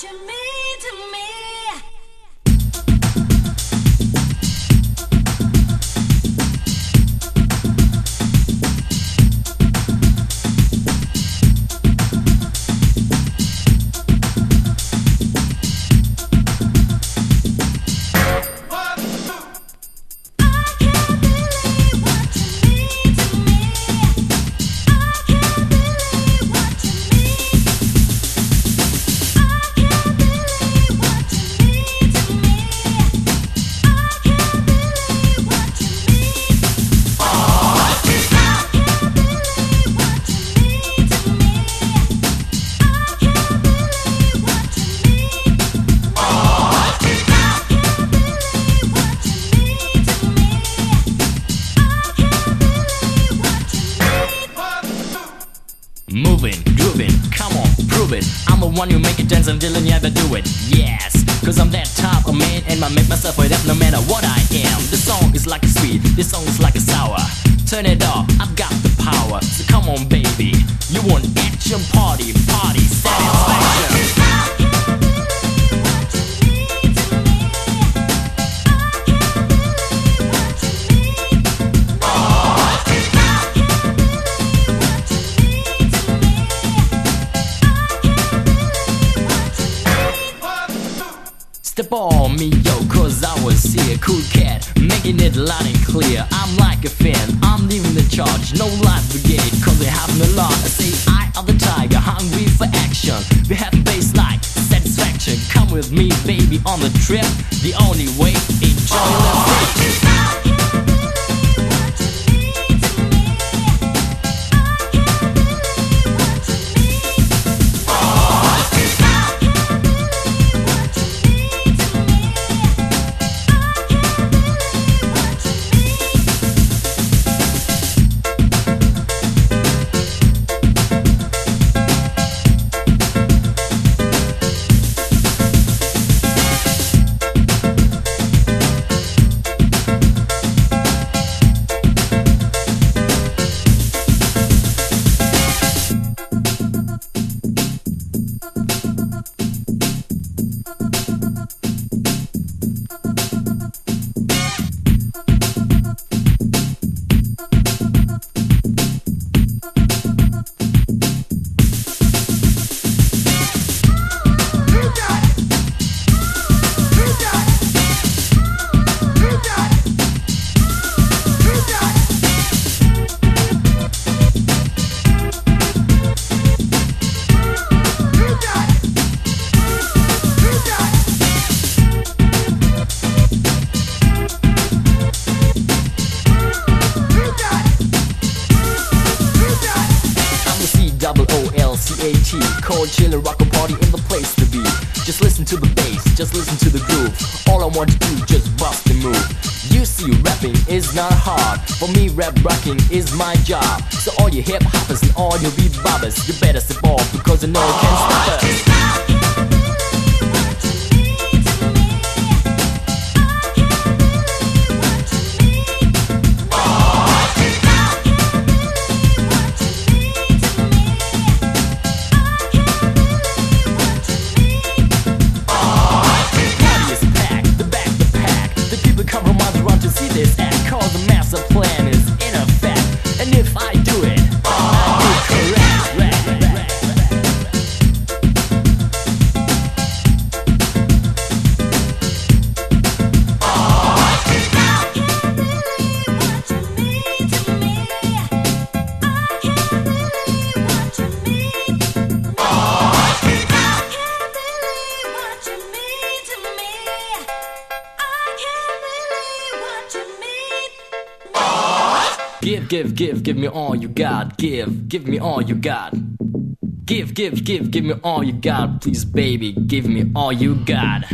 what the one who make it dance until you never do it. Yes, cause I'm that type of man and I make myself way up no matter what I am. The song is like a sweet, this song is like a sour. Turn it up, I've got the power. So come on, baby. You want action, party, party, satisfaction. Step on me, yo, cause I was here. Cool cat, making it loud and clear. I'm like a fan, I'm leaving the charge. No life brigade, cause they have a lot. I say, I am the tiger, hungry for action. We have bass like satisfaction. Come with me, baby, on the trip. The only way, enjoy the O L C A T. Cold chiller rock a party in the place to be. Just listen to the bass, just listen to the groove. All I want to do, just bust and move. You see, rapping is not hard. For me, rap rocking is my job. So all you hip hoppers and all you beat bobbers, you better step off because you know it can't stop us. Give, give, give, give me all you got. Give, give me all you got. Give, give, give, give me all you got. Please, baby, give me all you got.